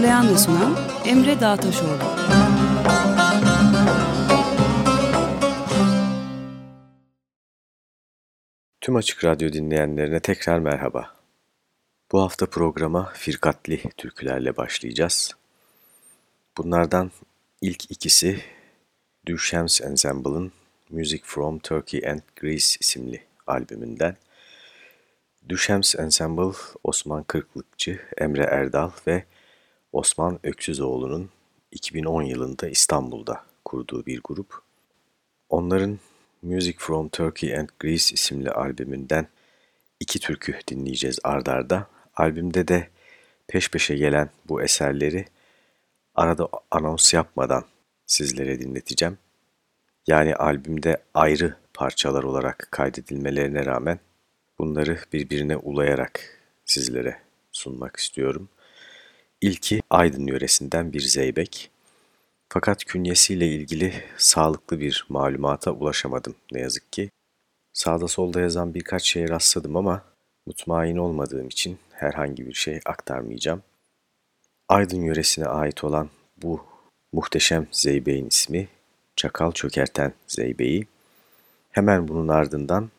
Hazırlayan ve sunan Emre Dağtaşoğlu. Tüm Açık Radyo dinleyenlerine tekrar merhaba. Bu hafta programa firkatli türkülerle başlayacağız. Bunlardan ilk ikisi Dushams Ensemble'ın Music from Turkey and Greece isimli albümünden. Dushams Ensemble, Osman Kırklıkçı, Emre Erdal ve Osman Öksüzoğlu'nun 2010 yılında İstanbul'da kurduğu bir grup. Onların Music from Turkey and Greece isimli albümünden iki türkü dinleyeceğiz ardarda. Albümde de peş peşe gelen bu eserleri arada anons yapmadan sizlere dinleteceğim. Yani albümde ayrı parçalar olarak kaydedilmelerine rağmen bunları birbirine ulayarak sizlere sunmak istiyorum. İlki Aydın yöresinden bir zeybek. Fakat künyesiyle ilgili sağlıklı bir malumata ulaşamadım ne yazık ki. Sağda solda yazan birkaç şeye rastladım ama mutmain olmadığım için herhangi bir şey aktarmayacağım. Aydın yöresine ait olan bu muhteşem zeybeğin ismi Çakal Çökerten Zeybeği. Hemen bunun ardından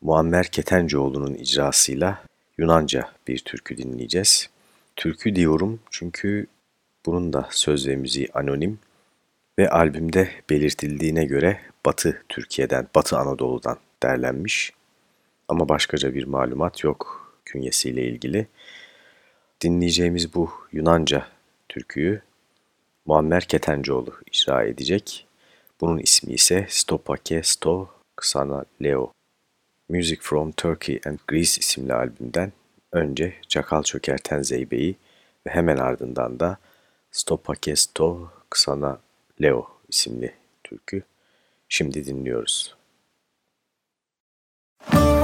Muammer Ketencoğlu'nun icrasıyla Yunanca bir türkü dinleyeceğiz. Türkü diyorum çünkü bunun da söz ve müziği anonim ve albümde belirtildiğine göre Batı Türkiye'den, Batı Anadolu'dan derlenmiş. Ama başkaca bir malumat yok künyesiyle ilgili. Dinleyeceğimiz bu Yunanca türküyü Muammer Ketencoğlu icra edecek. Bunun ismi ise Stopake Sto Ksana Leo. Music from Turkey and Greece isimli albümden önce Çakal Çökerten Zeybe'yi ve hemen ardından da Stopake Sto Ksana Leo isimli türkü. Şimdi dinliyoruz. τα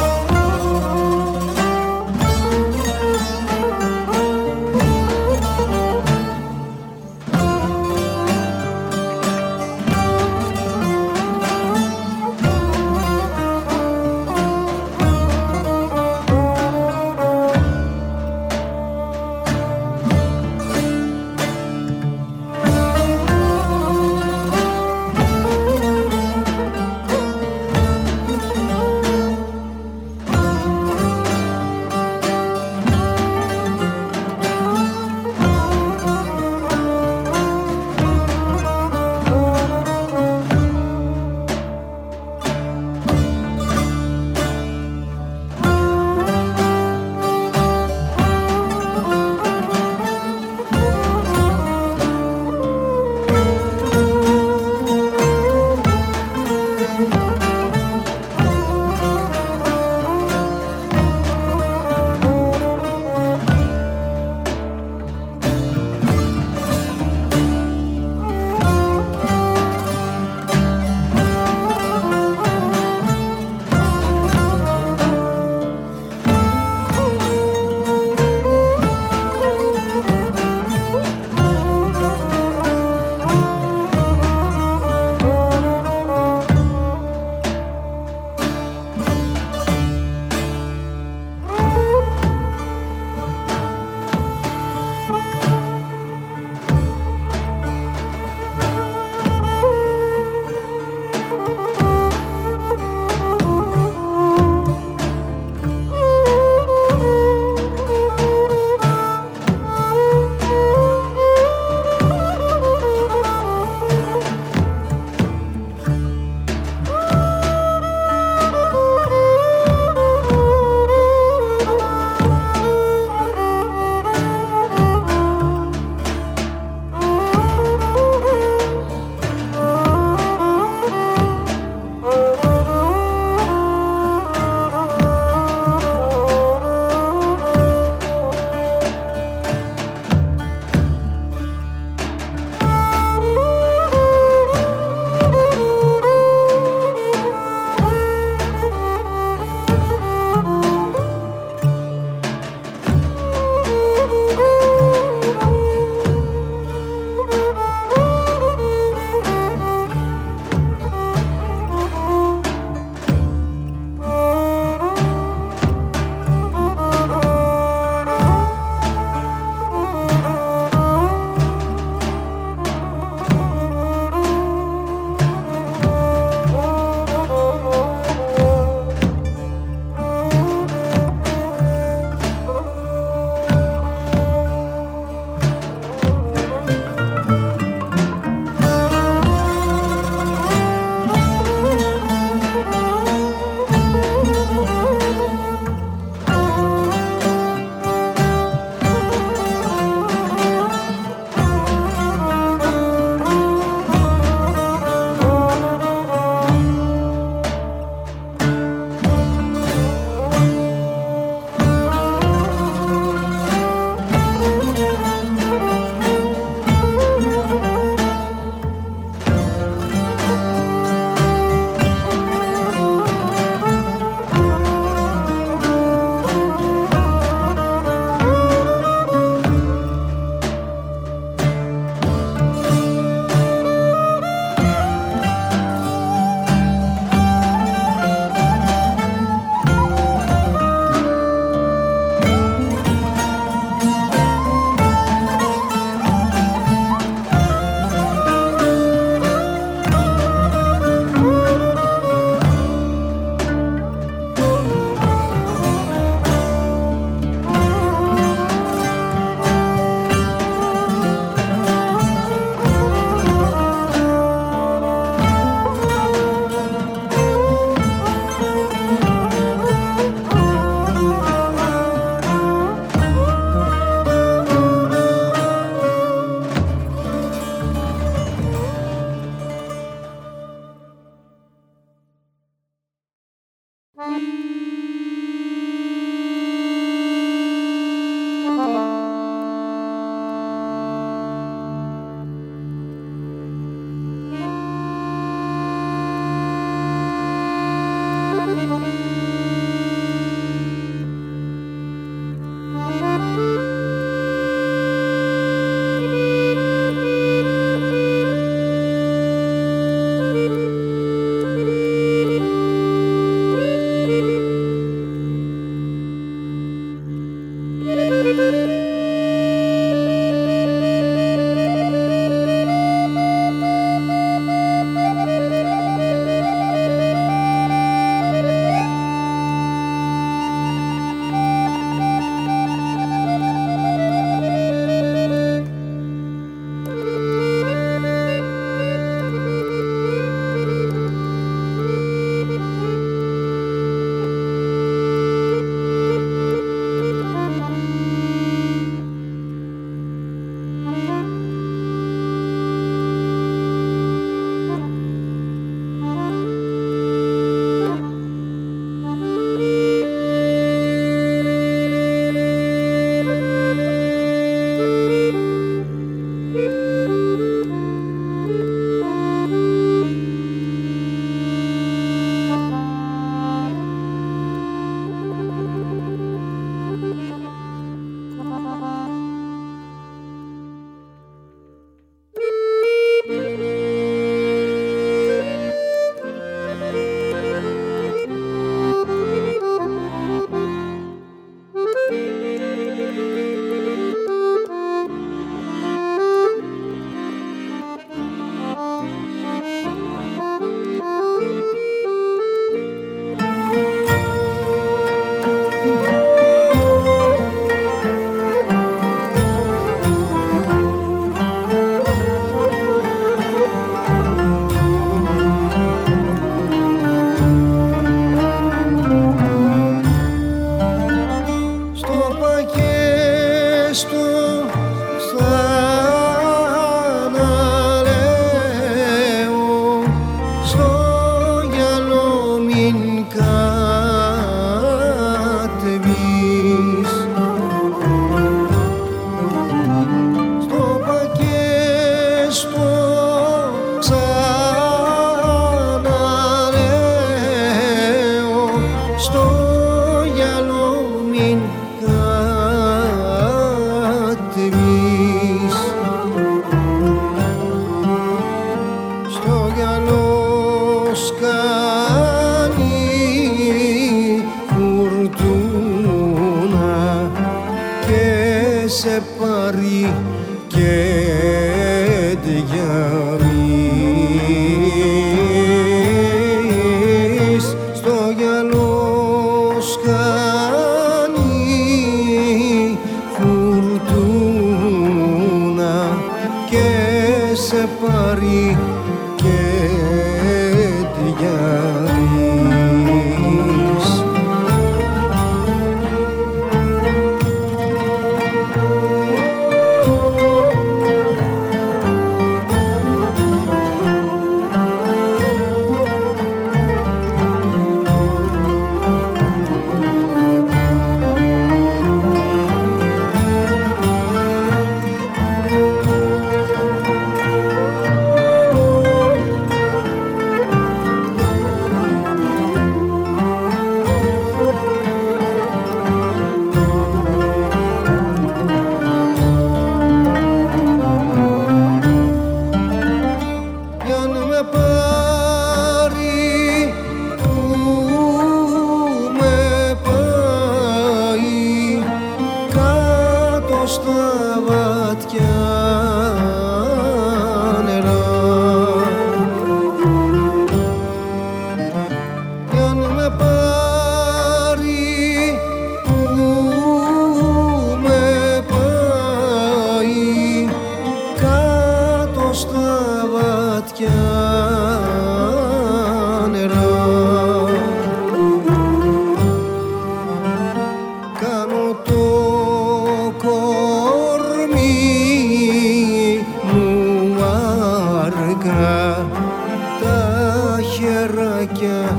again.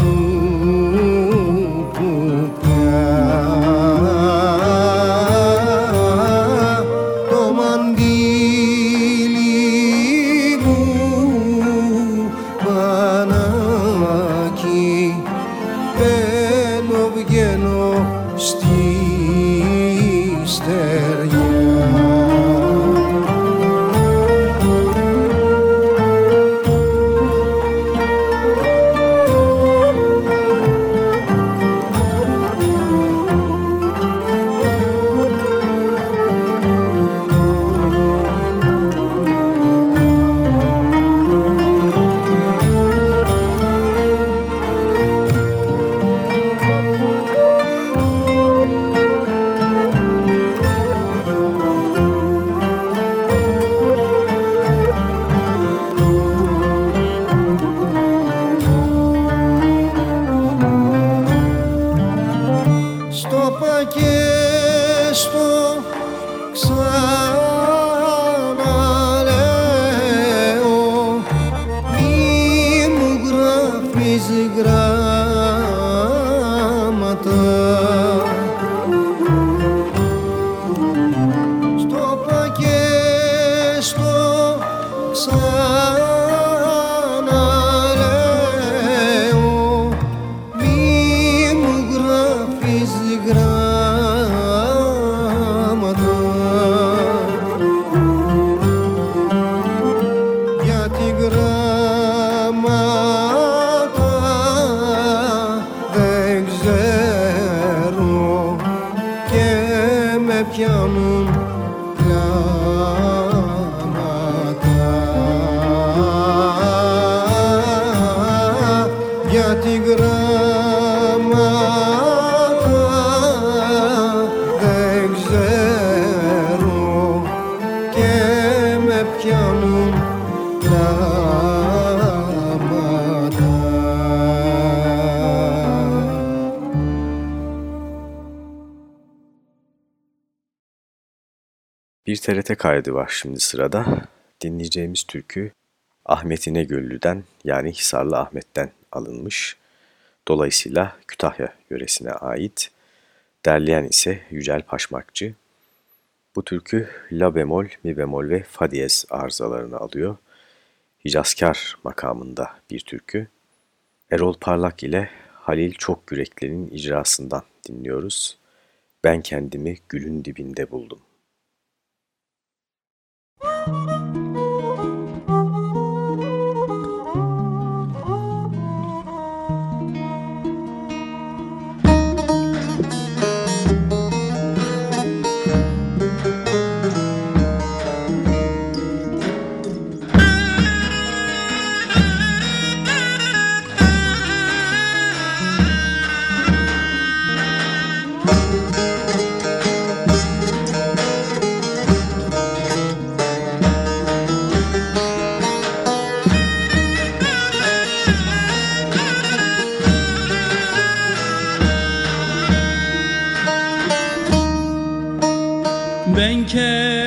Ooh. Bir TRT kaydı var şimdi sırada. Dinleyeceğimiz türkü Ahmet İnegöllü'den yani Hisarlı Ahmet'ten alınmış. Dolayısıyla Kütahya yöresine ait. Derleyen ise Yücel Paşmakçı. Bu türkü la bemol, mi bemol ve fa diyez arızalarını alıyor. Hicazkar makamında bir türkü. Erol Parlak ile Halil Çok Yürekli'nin icrasından dinliyoruz. Ben kendimi gülün dibinde buldum. Música sardı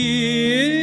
year.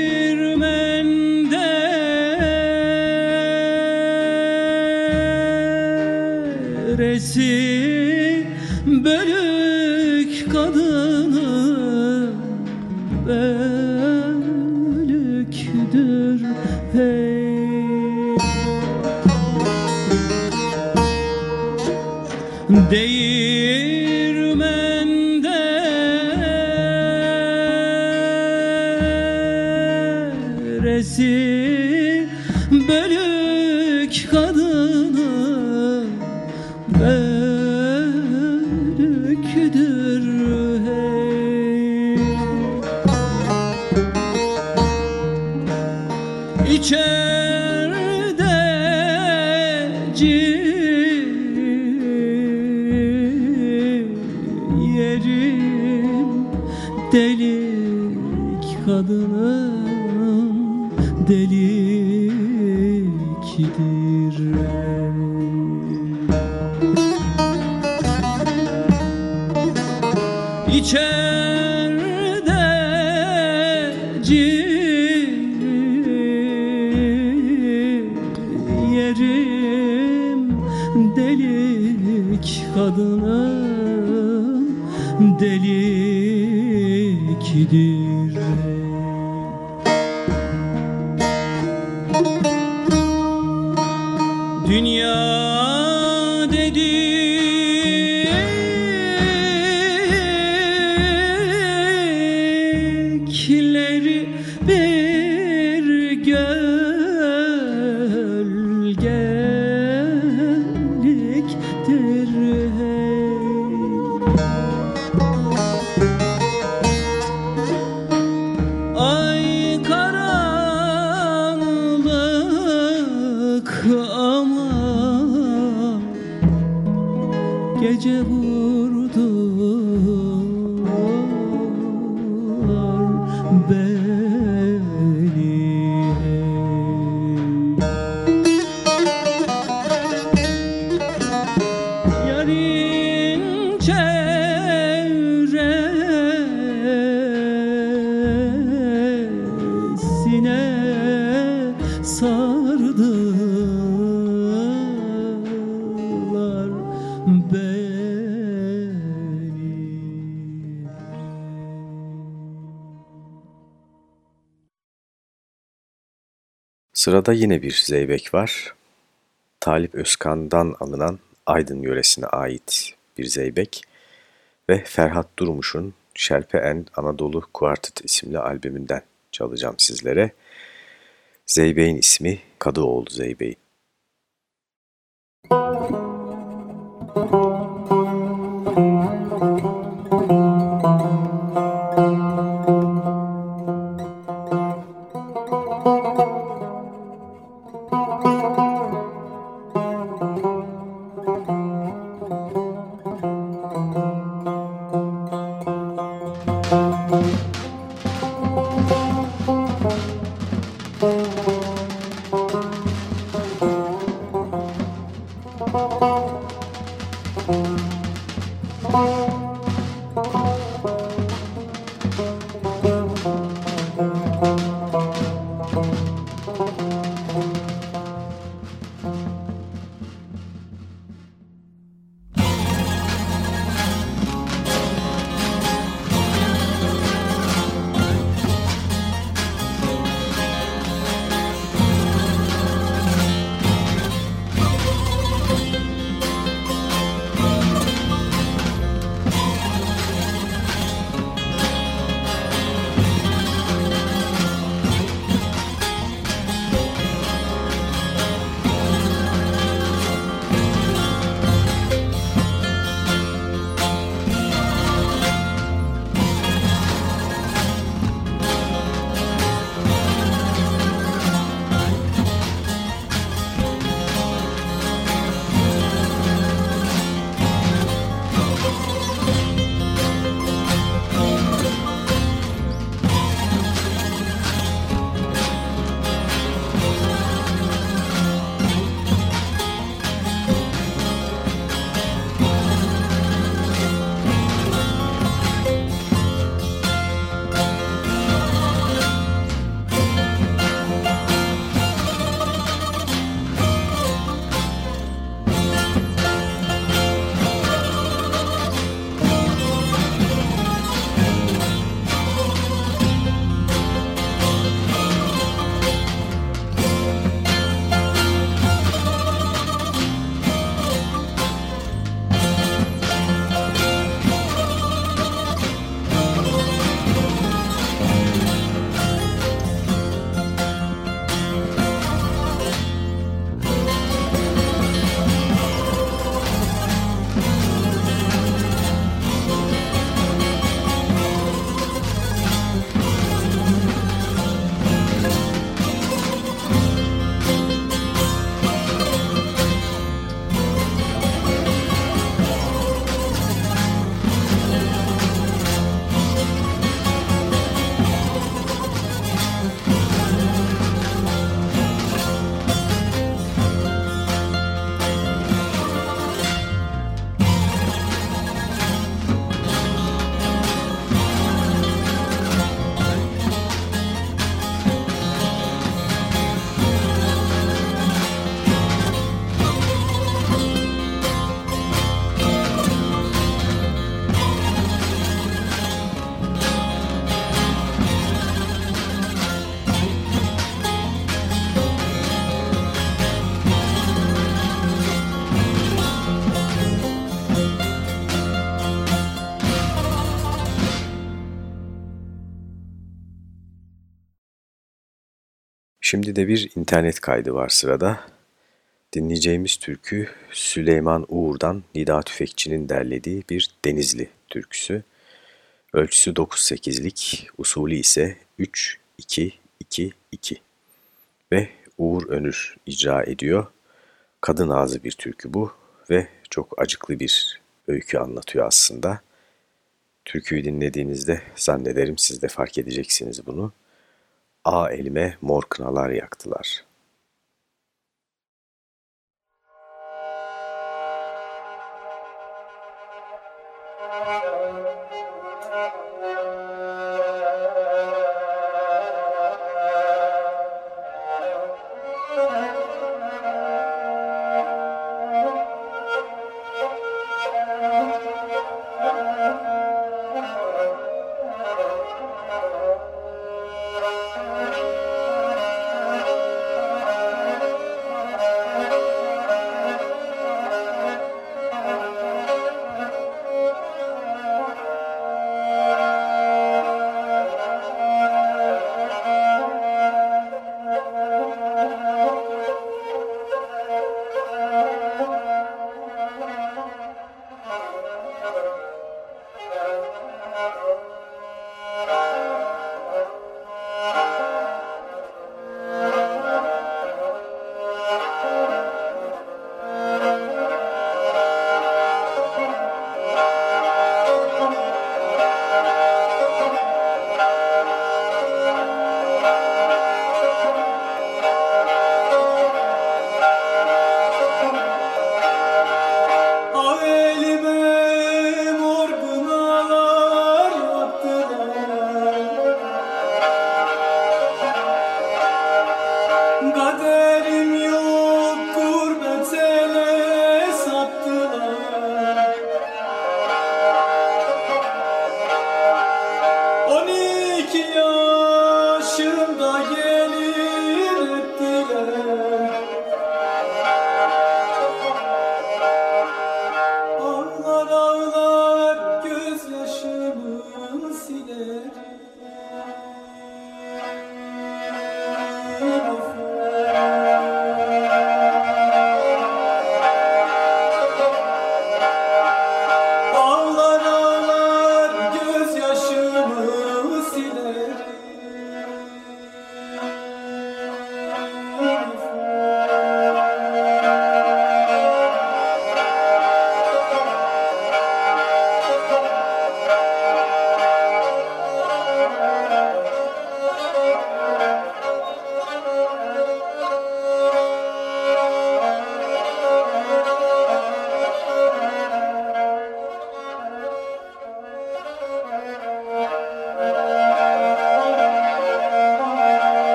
Sırada yine bir zeybek var. Talip Özkan'dan alınan Aydın yöresine ait bir zeybek ve Ferhat Durmuş'un Şerpe en Anadolu Kuartet isimli albümünden çalacağım sizlere. Zeybeğin ismi Kadıoğlu Zeybeği. Şimdi de bir internet kaydı var sırada. Dinleyeceğimiz türkü Süleyman Uğur'dan Nida Tüfekçi'nin derlediği bir Denizli türküsü. Ölçüsü 9-8'lik, usulü ise 3-2-2-2 ve Uğur Önür icra ediyor. Kadın ağzı bir türkü bu ve çok acıklı bir öykü anlatıyor aslında. Türküyü dinlediğinizde zannederim siz de fark edeceksiniz bunu. A elime mor kınalar yaktılar.''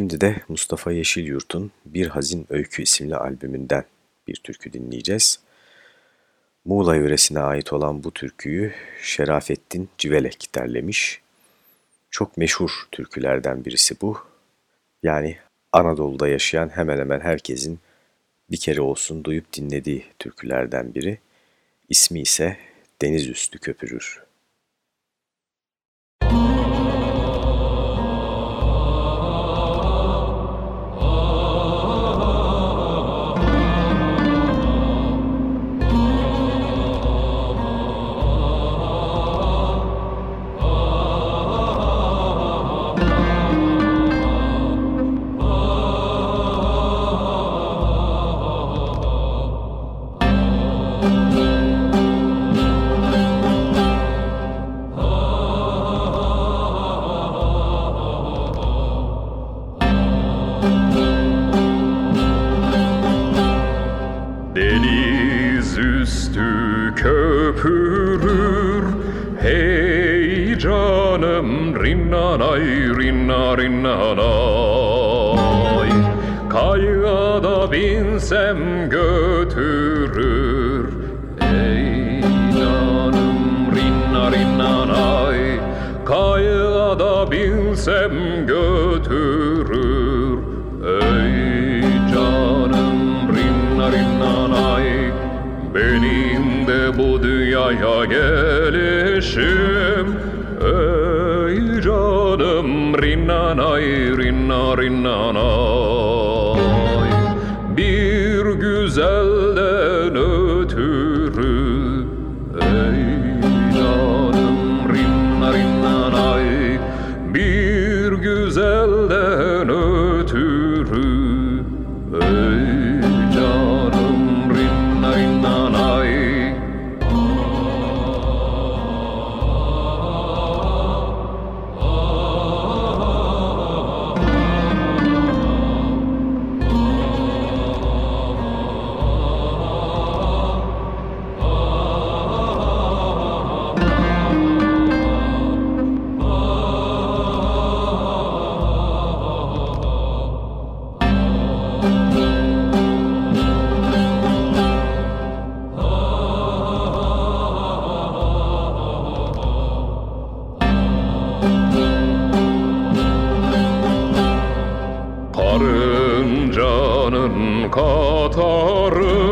Şimdi de Mustafa Yeşilyurt'un Bir Hazin Öykü isimli albümünden bir türkü dinleyeceğiz. Muğla yöresine ait olan bu türküyü Şerafettin Civelek derlemiş. Çok meşhur türkülerden birisi bu. Yani Anadolu'da yaşayan hemen hemen herkesin bir kere olsun duyup dinlediği türkülerden biri. İsmi ise Deniz Üstü Köpürür. Canım rinnanay rinna rinnanay 語る。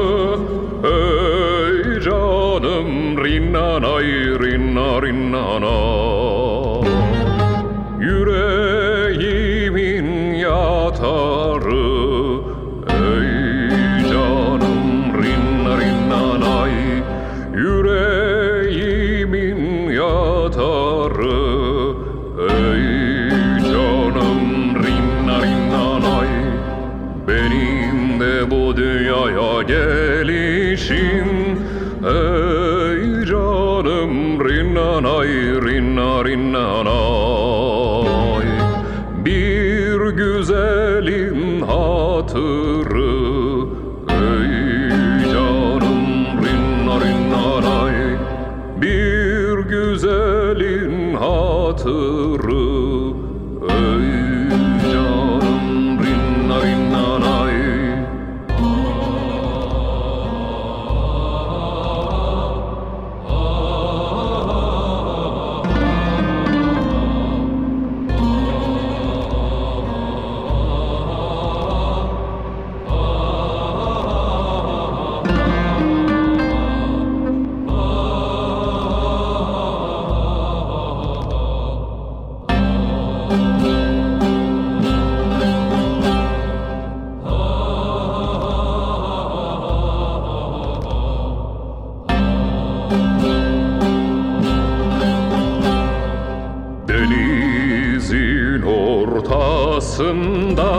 Ortasında.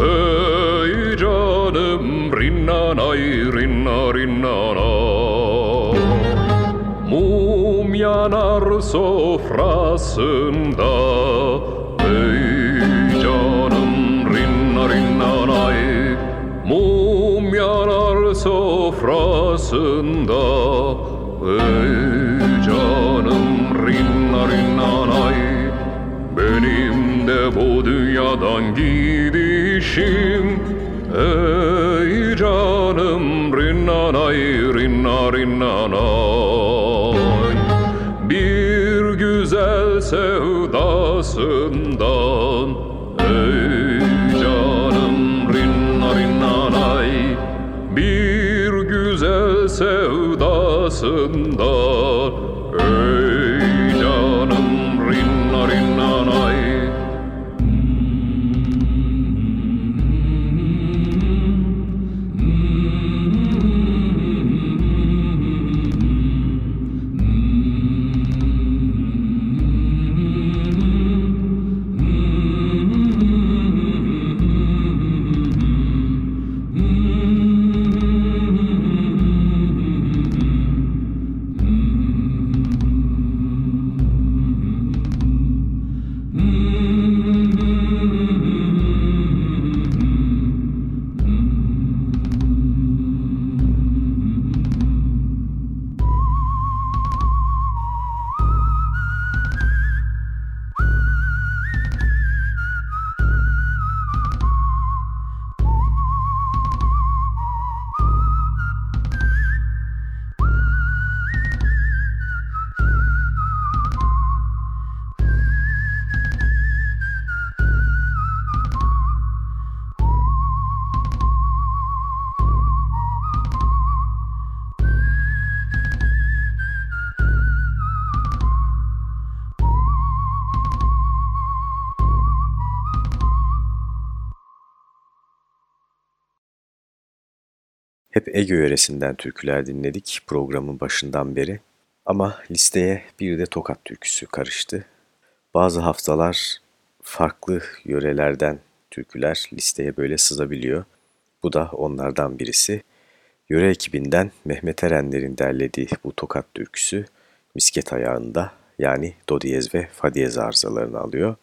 Ey canım rinnanay rinna rinnana. Mum yanar sofrasında. Ey canım rinna rinnanay Mum yanar sofrasında. Ey canım rinna de bu dünyadan gidişim. Ey canım rinnanay rinna rinnanay Bir güzel sevdasından Ege yöresinden türküler dinledik programın başından beri. Ama listeye bir de Tokat türküsü karıştı. Bazı haftalar farklı yörelerden türküler listeye böyle sızabiliyor. Bu da onlardan birisi. Yöre ekibinden Mehmet Erenler'in derlediği bu Tokat türküsü misket ayağında yani do diyez ve fa diyez arızalarını alıyor.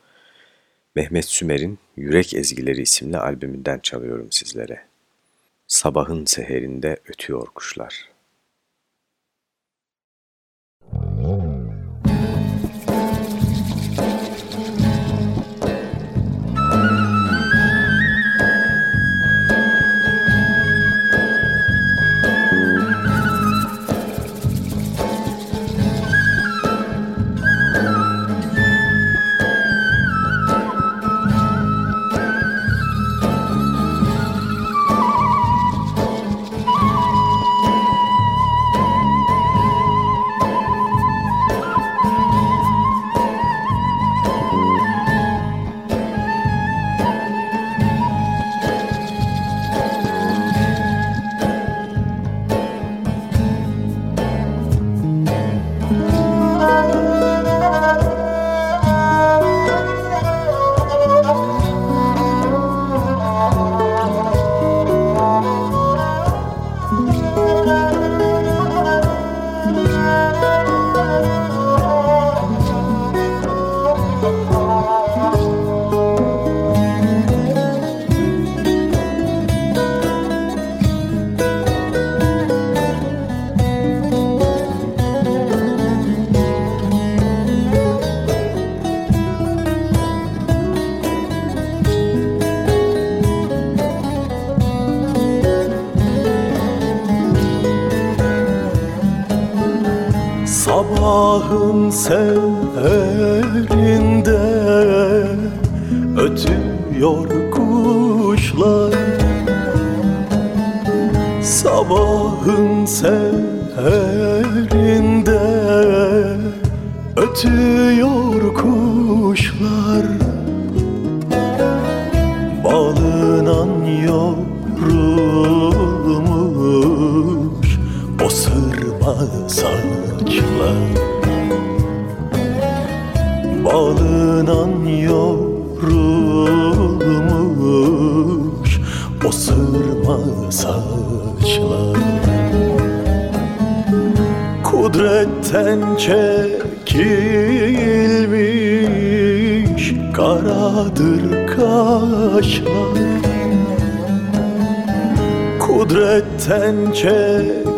Mehmet Sümer'in Yürek Ezgileri isimli albümünden çalıyorum sizlere. Sabahın seherinde ötüyor kuşlar.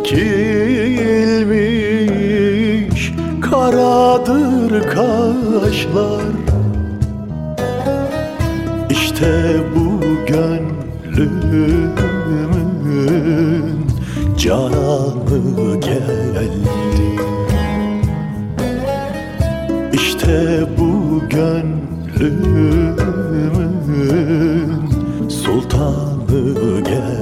Çekilmiş karadır kaşlar. İşte bu gönlümün cananı geldi. İşte bu gönlümün sultanı geldi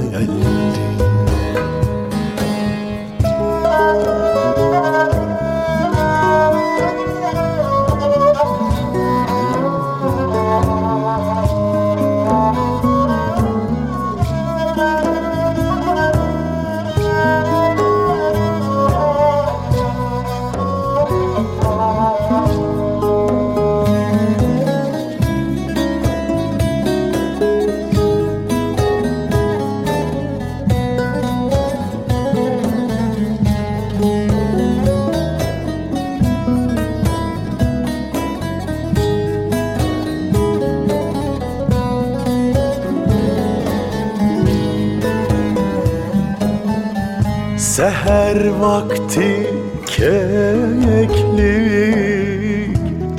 vakti keklik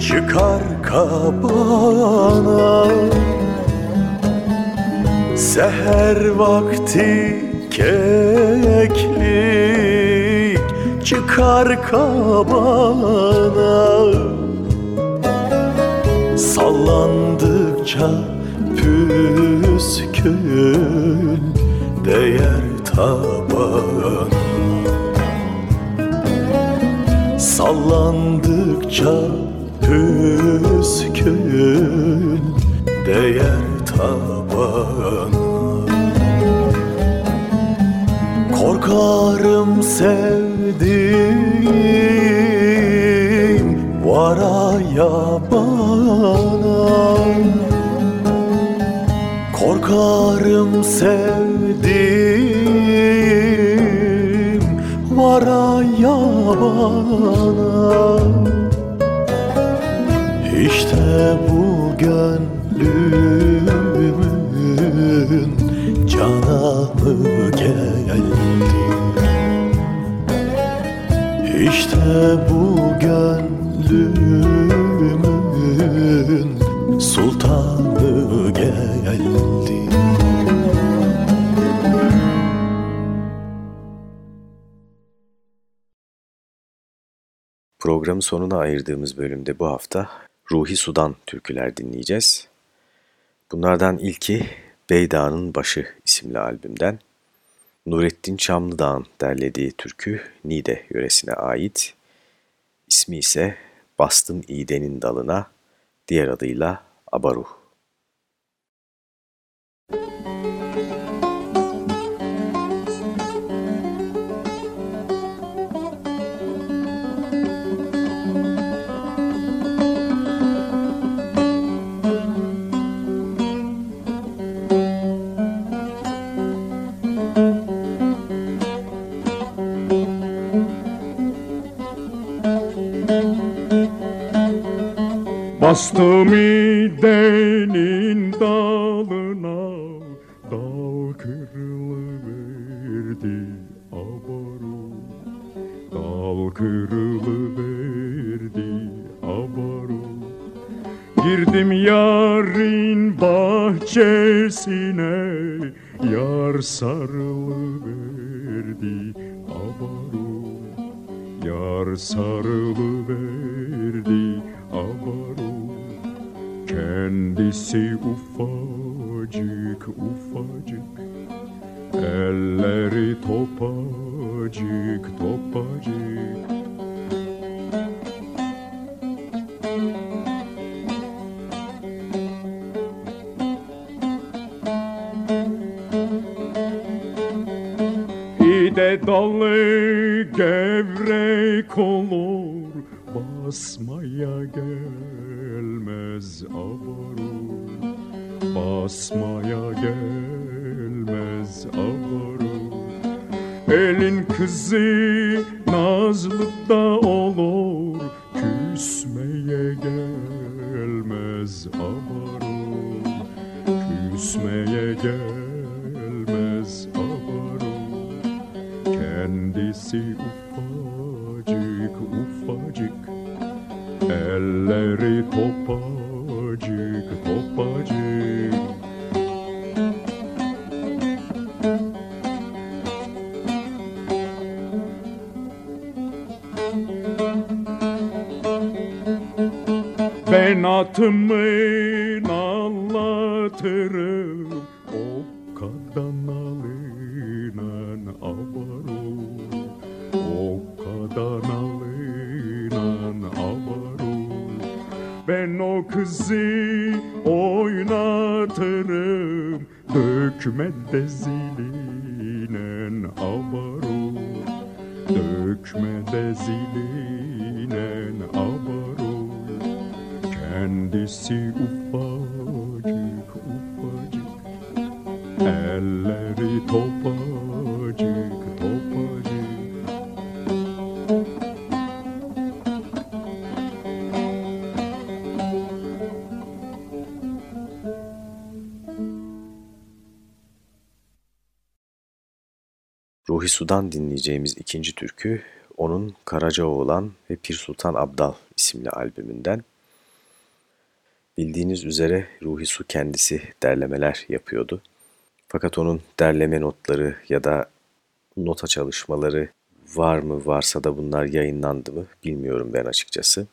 çıkar kabana Seher vakti keklik çıkar kabana Sallandıkça püskül değer tabana Sallandıkça püskül değer tabana Korkarım sevdiğim varaya bana. Korkarım sevdiğim varaya bana İşte bu gönlümün cananı geldi. İşte bu gönlümün Programın sonuna ayırdığımız bölümde bu hafta Ruhi Sudan türküler dinleyeceğiz. Bunlardan ilki Beyda'nın Başı isimli albümden. Nurettin Çamlıdağ'ın derlediği türkü Nide yöresine ait. İsmi ise Bastım İğdenin Dalına, diğer adıyla Abaruh. Bastım idenin dalına Dal kırılıverdi abaru. Dal kırılıverdi abaru. Girdim yarın bahçesine Yar sarılıverdi abaru Yar sarılıverdi abaru Kendisi ufacık ufacık. Elleri topacık topacık İde dalı gevrek olur Basmaya gelmez avarur Basmaya gelmez avarur Elin kızı nazlı da olur Küsmeye gelmez avarur Küsmeye gelmez Kendisi ufacık ufacık. Elleri topacık topacık. Ben atımın anlatırım. O kadar alınan avarur O kadar alınan avarur Ben o kızı oynatırım. Dökme de zilinen avarur Dökme de zilinen avarur Kendisi ufacık ufacık. Elleri topacık Ruhi Sudan dinleyeceğimiz ikinci türkü onun Karacaoğlan ve Pir Sultan Abdal isimli albümünden. Bildiğiniz üzere Ruhi Su kendisi derlemeler yapıyordu. Fakat onun derleme notları ya da nota çalışmaları var mı varsa da bunlar yayınlandı mı bilmiyorum ben açıkçası.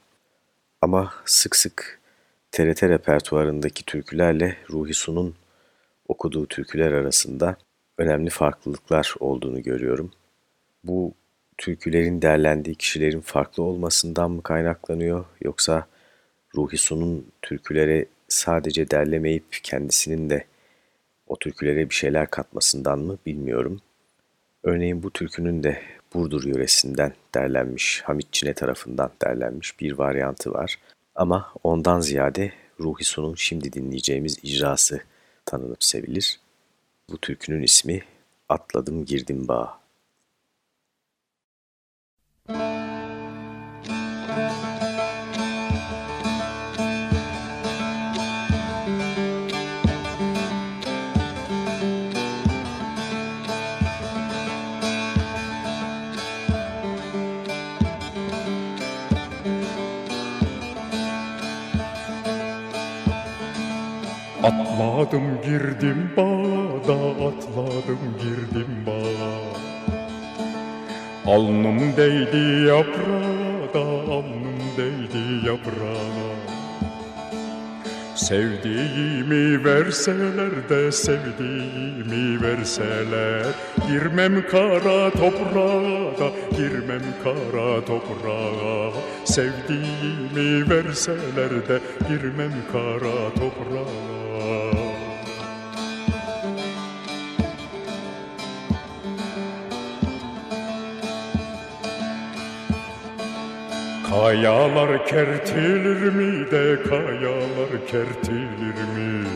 Ama sık sık TRT repertuarındaki türkülerle Ruhi Su'nun okuduğu türküler arasında önemli farklılıklar olduğunu görüyorum. Bu türkülerin derlendiği kişilerin farklı olmasından mı kaynaklanıyor yoksa Ruhi Su'nun türkülere sadece derlemeyip kendisinin de o türkülere bir şeyler katmasından mı bilmiyorum. Örneğin bu türkünün de Burdur yöresinden derlenmiş, Hamit Çine tarafından derlenmiş bir varyantı var. Ama ondan ziyade Ruhi Su'nun şimdi dinleyeceğimiz icrası tanınıp sevilir. Bu türkünün ismi Atladım Girdim Bağa. Atladım girdim bağda atladım girdim bağa Alnım değdi yaprağa alnım değdi yaprağa Sevdiğimi verseler de sevdiğimi verseler Girmem kara toprağa da girmem kara toprağa. Sevdiğimi verseler de girmem kara toprağa Kayalar kertilir mi de kayalar kertilir mi?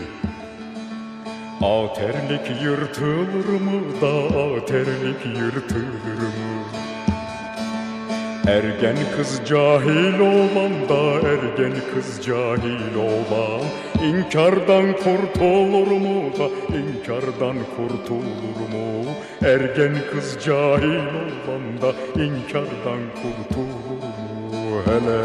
Aterlik yırtılır mı da aterlik yırtılır mı? Ergen kız cahil olan da ergen kız cahil olan İnkardan kurtulur mu da inkardan kurtulur mu? Ergen kız cahil olan da inkardan kurtulur? Hele.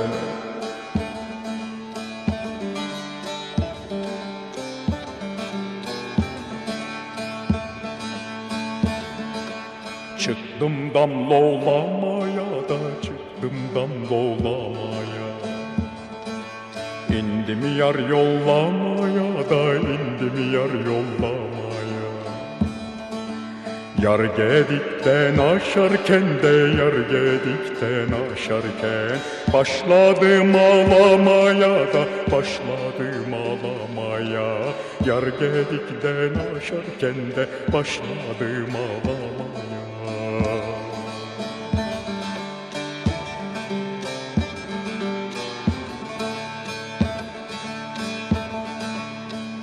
Çıktım damlolamaya da çıktım damlolamaya İndim yar yollamaya da indim yar yollamaya Yar gedikten aşarken de yar gedikten aşarken Başladım ağlamaya da başladım ağlamaya. Yar gedikten aşarken de başladım ağlamaya.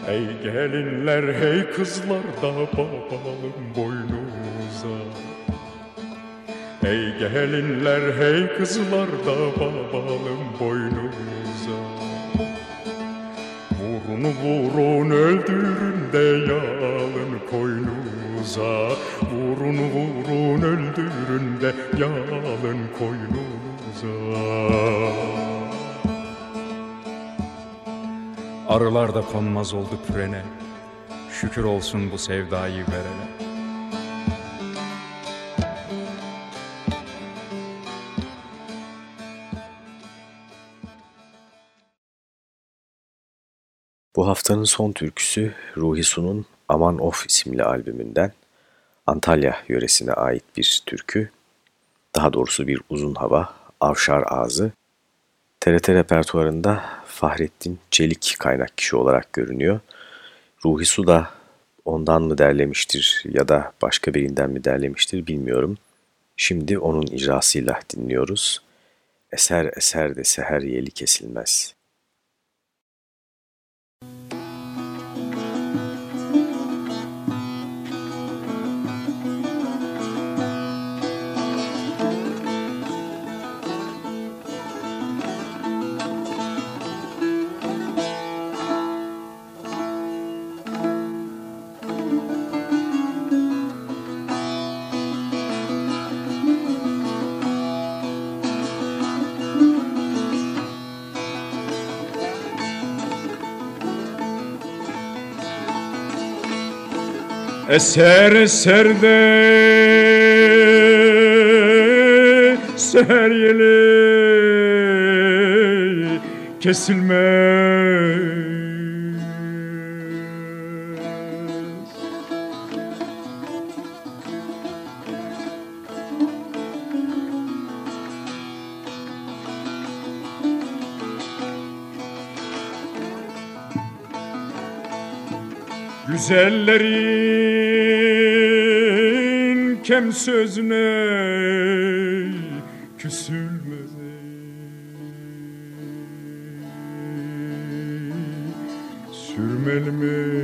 Hey gelinler hey kızlar da babalım boynunuza Hey gelinler hey kızlar da babalım boynunuza. Vurun vurun öldürün de yalın koynunuza. Vurun vurun öldürün de yalın koynunuza. Arılar da konmaz oldu pürene Şükür olsun bu sevdayı verene Bu haftanın son türküsü Ruhi Su'nun Aman Of isimli albümünden Antalya yöresine ait bir türkü. Daha doğrusu bir uzun hava, avşar ağzı. TRT repertuarında Fahrettin Çelik kaynak kişi olarak görünüyor. Ruhi Su da ondan mı derlemiştir ya da başka birinden mi derlemiştir bilmiyorum. Şimdi onun icrasıyla dinliyoruz. Eser eser de seher yeli kesilmez.'' Eser eser de seher yeli kesilmez. Güzellerin kem sözüne küsülmez Sürmeli mi?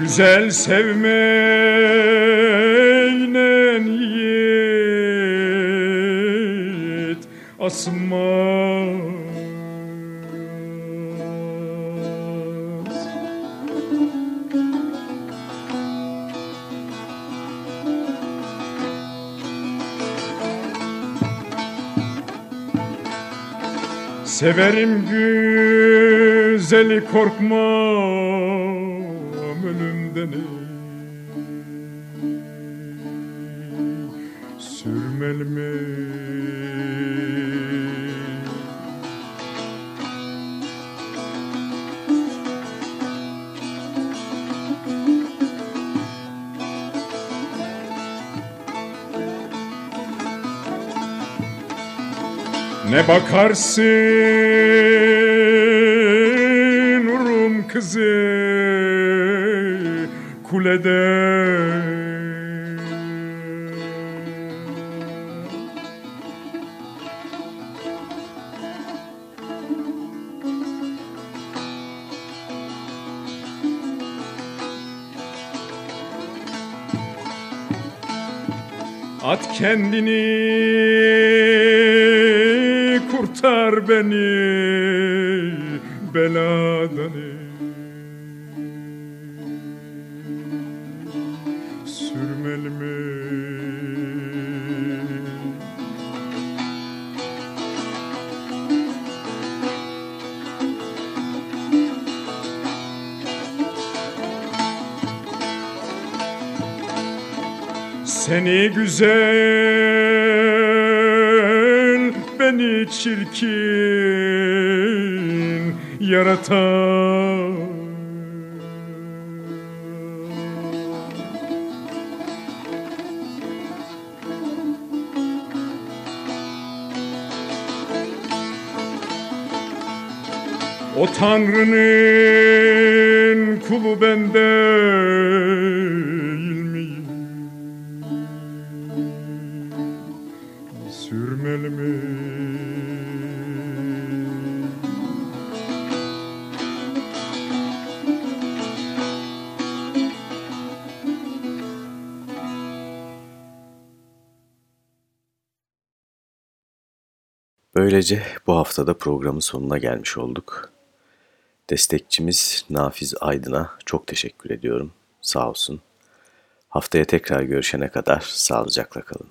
Güzel sevmeyle yiğit asılmaz Severim güzeli korkmaz Ne bakarsın Rum kızı kulede? At kendini beni beladan Seni güzel, çirkin yaratan. O Tanrı'nın kulu benden Böylece bu haftada programın sonuna gelmiş olduk. Destekçimiz Nafiz Aydın'a çok teşekkür ediyorum. Sağ olsun. Haftaya tekrar görüşene kadar sağlıcakla kalın.